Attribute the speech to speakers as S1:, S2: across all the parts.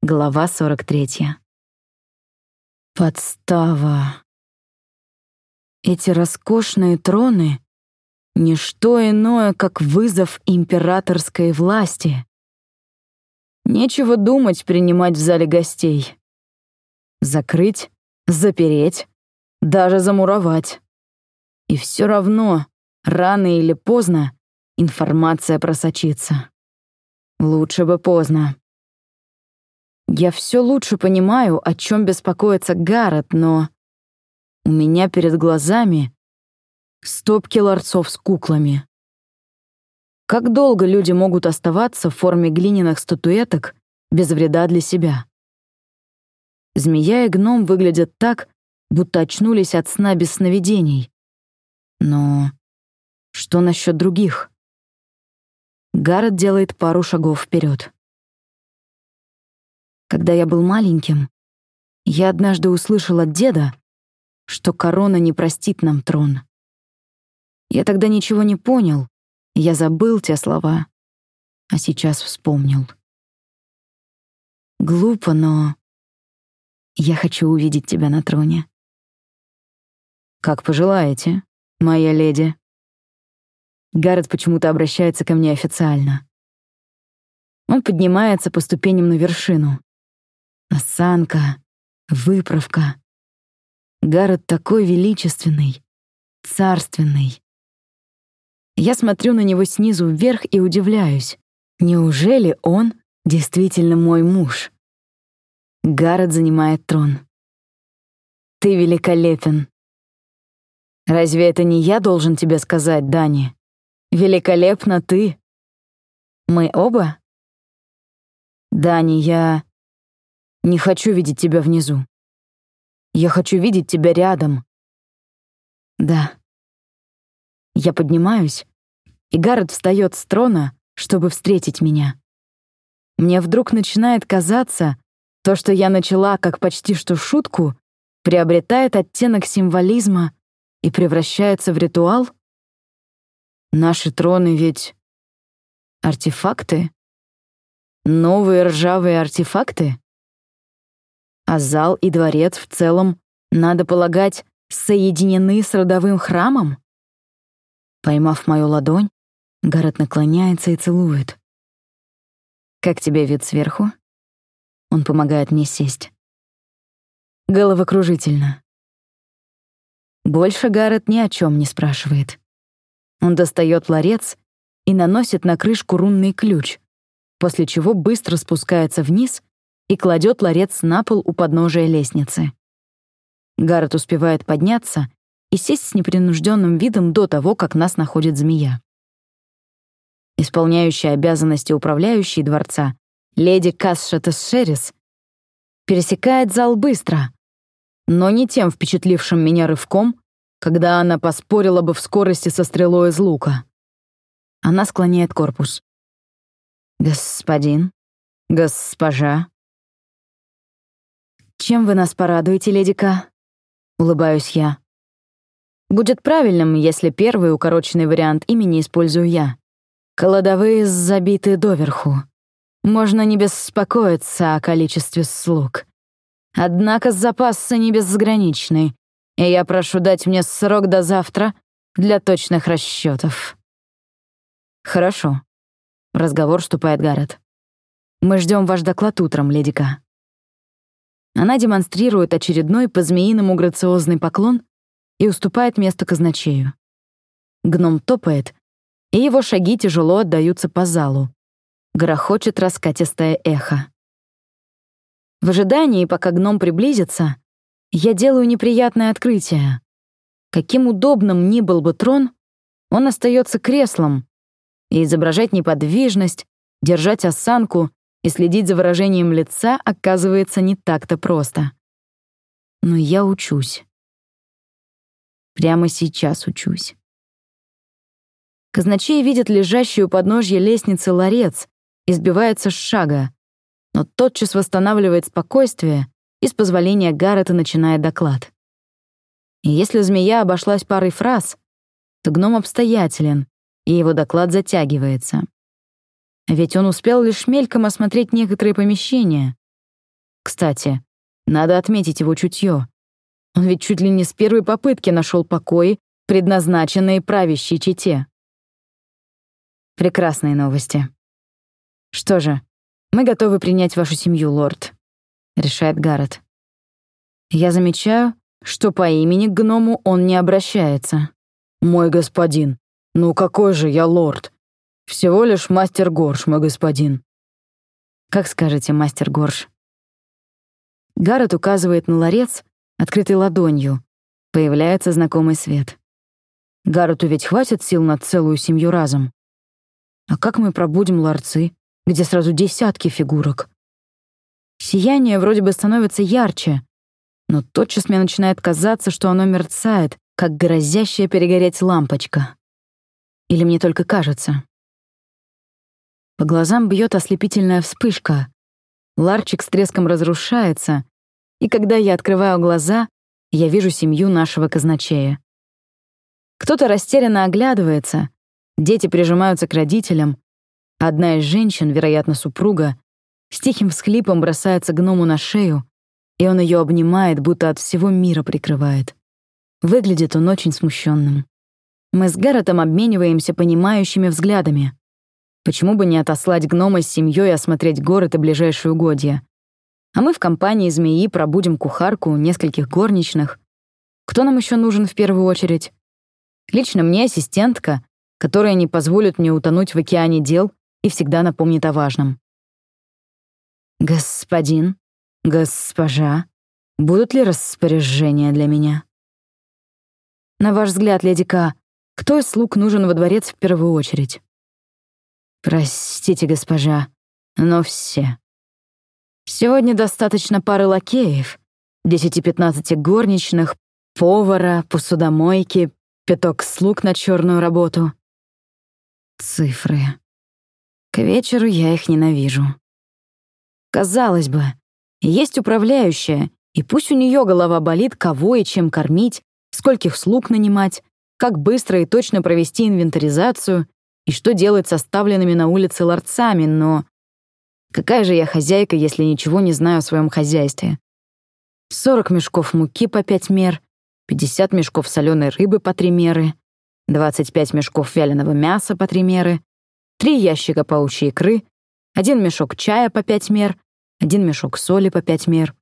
S1: Глава 43. Подстава. Эти роскошные троны — ничто иное, как вызов императорской власти. Нечего думать принимать в зале гостей. Закрыть, запереть, даже замуровать. И все равно, рано или поздно, информация просочится. Лучше бы поздно. Я все лучше понимаю, о чем беспокоится Гаррет, но... У меня перед глазами стопки ларцов с куклами. Как долго люди могут оставаться в форме глиняных статуэток без вреда для себя? Змея и гном выглядят так, будто очнулись от сна без сновидений. Но что насчет других? Гаррет делает пару шагов вперед. Когда я был маленьким, я однажды услышал от деда, что корона не простит нам трон. Я тогда ничего не понял, я забыл те слова, а сейчас вспомнил. Глупо, но я хочу увидеть тебя на троне. Как пожелаете, моя леди. Гаррет почему-то обращается ко мне официально. Он поднимается по ступеням на вершину. Осанка, выправка. Гаррет такой величественный, царственный. Я смотрю на него снизу вверх и удивляюсь. Неужели он действительно мой муж? Гаррет занимает трон. Ты великолепен. Разве это не я должен тебе сказать, Дани? Великолепно ты. Мы оба? Дани, я... Не хочу видеть тебя внизу. Я хочу видеть тебя рядом. Да. Я поднимаюсь, и Гаррет встает с трона, чтобы встретить меня. Мне вдруг начинает казаться, то, что я начала как почти что шутку, приобретает оттенок символизма и превращается в ритуал? Наши троны ведь артефакты? Новые ржавые артефакты? А зал и дворец в целом, надо полагать, соединены с родовым храмом? Поймав мою ладонь, Гаррет наклоняется и целует. «Как тебе вид сверху?» Он помогает мне сесть. Головокружительно. Больше Гаррет ни о чем не спрашивает. Он достает ларец и наносит на крышку рунный ключ, после чего быстро спускается вниз и кладет ларец на пол у подножия лестницы. Гаррет успевает подняться и сесть с непринужденным видом до того, как нас находит змея. Исполняющая обязанности управляющей дворца, леди Касшетес Шерис, пересекает зал быстро, но не тем впечатлившим меня рывком, когда она поспорила бы в скорости со стрелой из лука. Она склоняет корпус. «Господин, госпожа, «Чем вы нас порадуете, леди К?» Улыбаюсь я. Будет правильным, если первый укороченный вариант имени использую я. Кладовые забиты доверху. Можно не беспокоиться о количестве слуг. Однако запасы не безграничны, и я прошу дать мне срок до завтра для точных расчетов. Хорошо. Разговор вступает Гаррет. Мы ждем ваш доклад утром, леди К. Она демонстрирует очередной по-змеиному грациозный поклон и уступает место казначею. Гном топает, и его шаги тяжело отдаются по залу. Грохочет раскатистое эхо. В ожидании, пока гном приблизится, я делаю неприятное открытие. Каким удобным ни был бы трон, он остается креслом, и изображать неподвижность, держать осанку и следить за выражением лица оказывается не так-то просто. Но я учусь. Прямо сейчас учусь. Казначей видит лежащую у подножья лестницы ларец и сбивается с шага, но тотчас восстанавливает спокойствие и с позволения Гаррета начинает доклад. И если змея обошлась парой фраз, то гном обстоятелен, и его доклад затягивается. Ведь он успел лишь мельком осмотреть некоторые помещения, Кстати, надо отметить его чутье. Он ведь чуть ли не с первой попытки нашел покои, предназначенные правящей чете. Прекрасные новости. Что же, мы готовы принять вашу семью, лорд, решает Гаррет. Я замечаю, что по имени к гному он не обращается. Мой господин, ну какой же я лорд? Всего лишь мастер Горш, мой господин. Как скажете, мастер Горш. Гаррет указывает на ларец, открытый ладонью. Появляется знакомый свет. Гаррету ведь хватит сил на целую семью разом. А как мы пробудем ларцы, где сразу десятки фигурок? Сияние вроде бы становится ярче, но тотчас мне начинает казаться, что оно мерцает, как грозящая перегореть лампочка. Или мне только кажется. По глазам бьет ослепительная вспышка. Ларчик с треском разрушается, и когда я открываю глаза, я вижу семью нашего казначея. Кто-то растерянно оглядывается, дети прижимаются к родителям. Одна из женщин, вероятно, супруга, с тихим всхлипом бросается гному на шею, и он ее обнимает, будто от всего мира прикрывает. Выглядит он очень смущенным. Мы с Гарретом обмениваемся понимающими взглядами. Почему бы не отослать гнома с семьей осмотреть город и ближайшие угодья? А мы в компании змеи пробудем кухарку, нескольких горничных. Кто нам еще нужен в первую очередь? Лично мне ассистентка, которая не позволит мне утонуть в океане дел и всегда напомнит о важном. «Господин, госпожа, будут ли распоряжения для меня?» «На ваш взгляд, леди К, кто из слуг нужен во дворец в первую очередь?» Простите, госпожа, но все. Сегодня достаточно пары лакеев, десяти-пятнадцати горничных, повара, посудомойки, пяток слуг на черную работу. Цифры. К вечеру я их ненавижу. Казалось бы, есть управляющая, и пусть у нее голова болит, кого и чем кормить, скольких слуг нанимать, как быстро и точно провести инвентаризацию, и что делать с оставленными на улице ларцами, но... Какая же я хозяйка, если ничего не знаю о своем хозяйстве? 40 мешков муки по 5 мер, 50 мешков соленой рыбы по 3 меры, 25 мешков вяленого мяса по 3 меры, 3 ящика паучьей икры, один мешок чая по 5 мер, один мешок соли по 5 мер.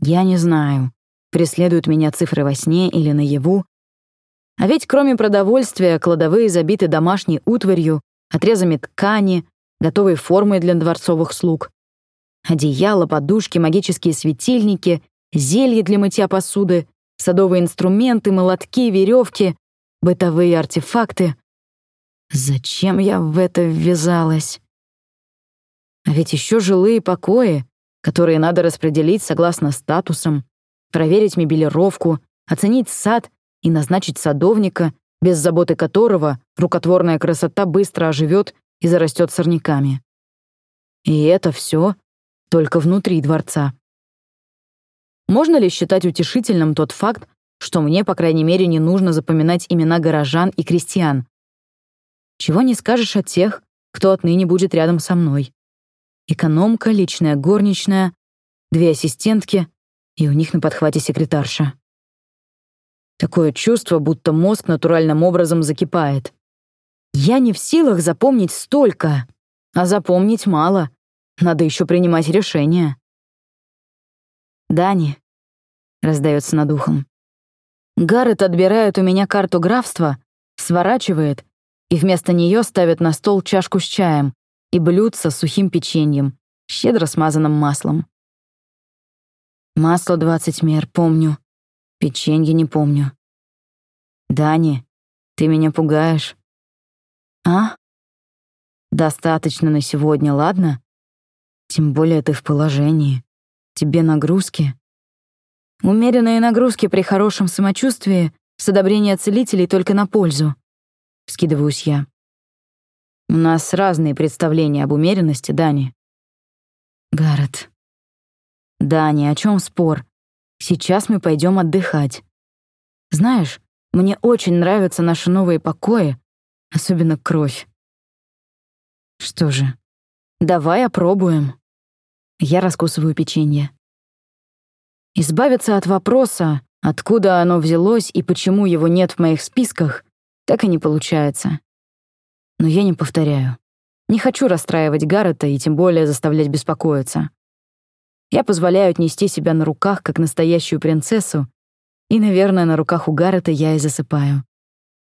S1: Я не знаю, преследуют меня цифры во сне или наяву, а ведь кроме продовольствия, кладовые забиты домашней утварью, отрезами ткани, готовой формой для дворцовых слуг. Одеяло, подушки, магические светильники, зелье для мытья посуды, садовые инструменты, молотки, веревки, бытовые артефакты. Зачем я в это ввязалась? А ведь еще жилые покои, которые надо распределить согласно статусам, проверить мебелировку, оценить сад и назначить садовника, без заботы которого рукотворная красота быстро оживет и зарастет сорняками. И это все только внутри дворца. Можно ли считать утешительным тот факт, что мне, по крайней мере, не нужно запоминать имена горожан и крестьян? Чего не скажешь о тех, кто отныне будет рядом со мной. Экономка, личная горничная, две ассистентки и у них на подхвате секретарша. Такое чувство, будто мозг натуральным образом закипает. Я не в силах запомнить столько, а запомнить мало. Надо еще принимать решения. «Дани», — раздается над ухом. Гаррет отбирает у меня карту графства, сворачивает и вместо нее ставит на стол чашку с чаем и блюдце с сухим печеньем, щедро смазанным маслом. Масло двадцать мер, помню. Печенье не помню. Дани, ты меня пугаешь. А? Достаточно на сегодня, ладно? Тем более ты в положении. Тебе нагрузки. Умеренные нагрузки при хорошем самочувствии с одобрения целителей только на пользу. Скидываюсь я. У нас разные представления об умеренности, Дани. Гаррет. Дани, о чем спор? Сейчас мы пойдем отдыхать. Знаешь, мне очень нравятся наши новые покои, особенно кровь. Что же, давай опробуем. Я раскусываю печенье. Избавиться от вопроса, откуда оно взялось и почему его нет в моих списках, так и не получается. Но я не повторяю. Не хочу расстраивать Гаррета и тем более заставлять беспокоиться. Я позволяю отнести себя на руках, как настоящую принцессу, и, наверное, на руках у Гаррета я и засыпаю.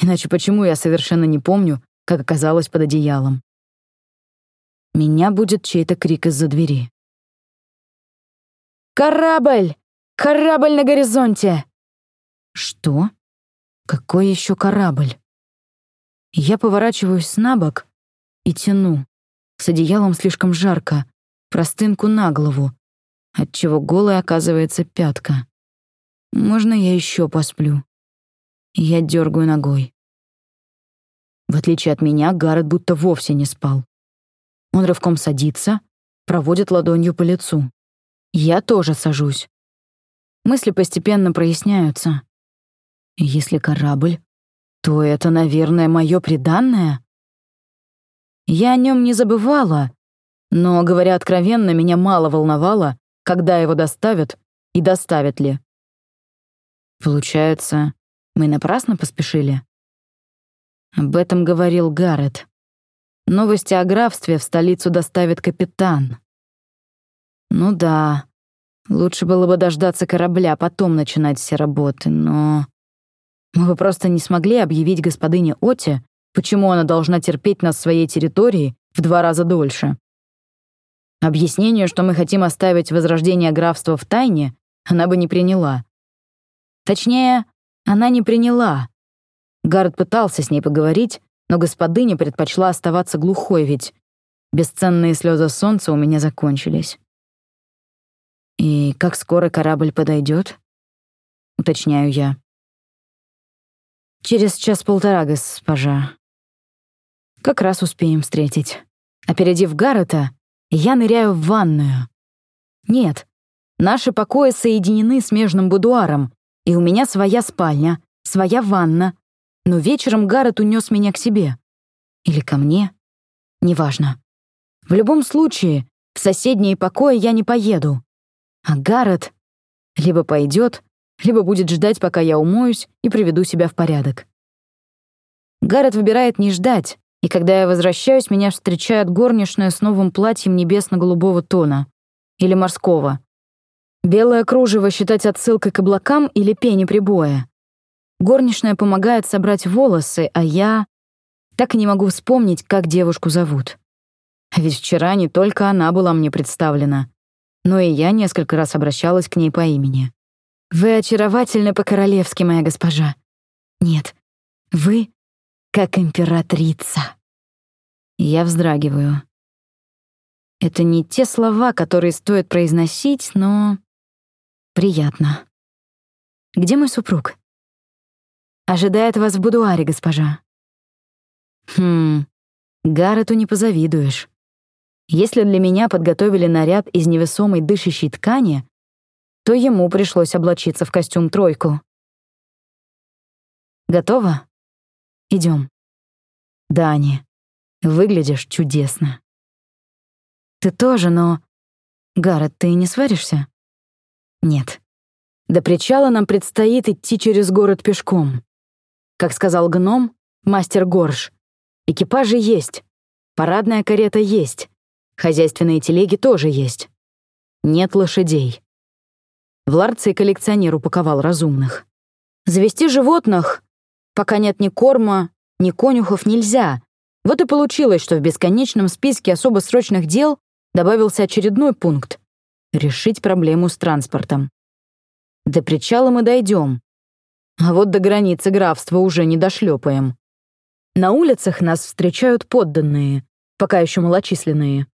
S1: Иначе почему я совершенно не помню, как оказалась под одеялом? Меня будет чей-то крик из-за двери. «Корабль! Корабль на горизонте!» «Что? Какой еще корабль?» Я поворачиваюсь на бок и тяну. С одеялом слишком жарко, простынку на голову, отчего голая оказывается пятка. Можно я еще посплю? Я дергаю ногой. В отличие от меня, Гаррет будто вовсе не спал. Он рывком садится, проводит ладонью по лицу. Я тоже сажусь. Мысли постепенно проясняются. Если корабль, то это, наверное, мое преданное. Я о нем не забывала, но, говоря откровенно, меня мало волновало, когда его доставят и доставят ли. Получается, мы напрасно поспешили? Об этом говорил Гаррет. Новости о графстве в столицу доставит капитан. Ну да, лучше было бы дождаться корабля, потом начинать все работы, но... Мы бы просто не смогли объявить господыне Оте, почему она должна терпеть нас в своей территории в два раза дольше. Объяснение, что мы хотим оставить возрождение графства в тайне, она бы не приняла. Точнее, она не приняла. Гард пытался с ней поговорить, но господыня предпочла оставаться глухой, ведь бесценные слезы солнца у меня закончились. «И как скоро корабль подойдет? уточняю я. «Через час-полтора, госпожа. Как раз успеем встретить. Опередив Гаррета, я ныряю в ванную. Нет, наши покои соединены смежным будуаром, и у меня своя спальня, своя ванна. Но вечером Гаррет унес меня к себе. Или ко мне. Неважно. В любом случае, в соседние покои я не поеду. А Гаррет либо пойдет, либо будет ждать, пока я умоюсь и приведу себя в порядок. Гаррет выбирает не ждать, и когда я возвращаюсь, меня встречает горничная с новым платьем небесно-голубого тона. Или морского. Белое кружево считать отсылкой к облакам или пене прибоя. Горничная помогает собрать волосы, а я так и не могу вспомнить, как девушку зовут. А ведь вчера не только она была мне представлена, но и я несколько раз обращалась к ней по имени. «Вы очаровательны по-королевски, моя госпожа». «Нет, вы как императрица». Я вздрагиваю. Это не те слова, которые стоит произносить, но Приятно. Где мой супруг? Ожидает вас в будуаре, госпожа. Хм, Гаррету не позавидуешь. Если для меня подготовили наряд из невесомой дышащей ткани, то ему пришлось облачиться в костюм-тройку. Готово? Идем. Дани, выглядишь чудесно. Ты тоже, но... Гаррет, ты не сваришься? Нет. До причала нам предстоит идти через город пешком. Как сказал гном, мастер Горш, экипажи есть, парадная карета есть, хозяйственные телеги тоже есть. Нет лошадей. В ларце коллекционер упаковал разумных. Завести животных, пока нет ни корма, ни конюхов, нельзя. Вот и получилось, что в бесконечном списке особо срочных дел добавился очередной пункт решить проблему с транспортом. До причала мы дойдем, а вот до границы графства уже не дошлепаем. На улицах нас встречают подданные, пока еще малочисленные.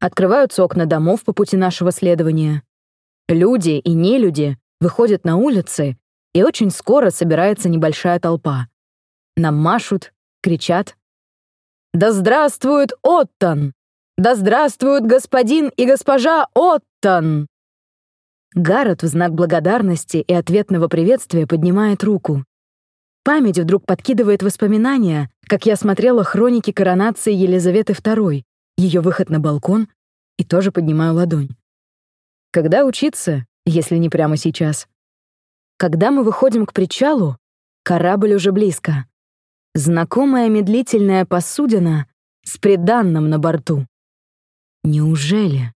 S1: Открываются окна домов по пути нашего следования. Люди и нелюди выходят на улицы, и очень скоро собирается небольшая толпа. Нам машут, кричат. «Да здравствует Оттон! Да здравствуют господин и госпожа Оттон!» Гаррет в знак благодарности и ответного приветствия поднимает руку. Память вдруг подкидывает воспоминания, как я смотрела хроники коронации Елизаветы II, ее выход на балкон, и тоже поднимаю ладонь. Когда учиться, если не прямо сейчас? Когда мы выходим к причалу, корабль уже близко. Знакомая медлительная посудина с приданным на борту. Неужели?